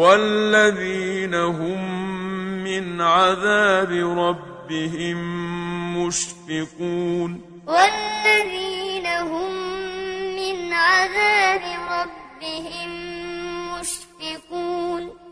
والذين هم من عذاب ربهم مشفقون. والذين هم من عذاب ربهم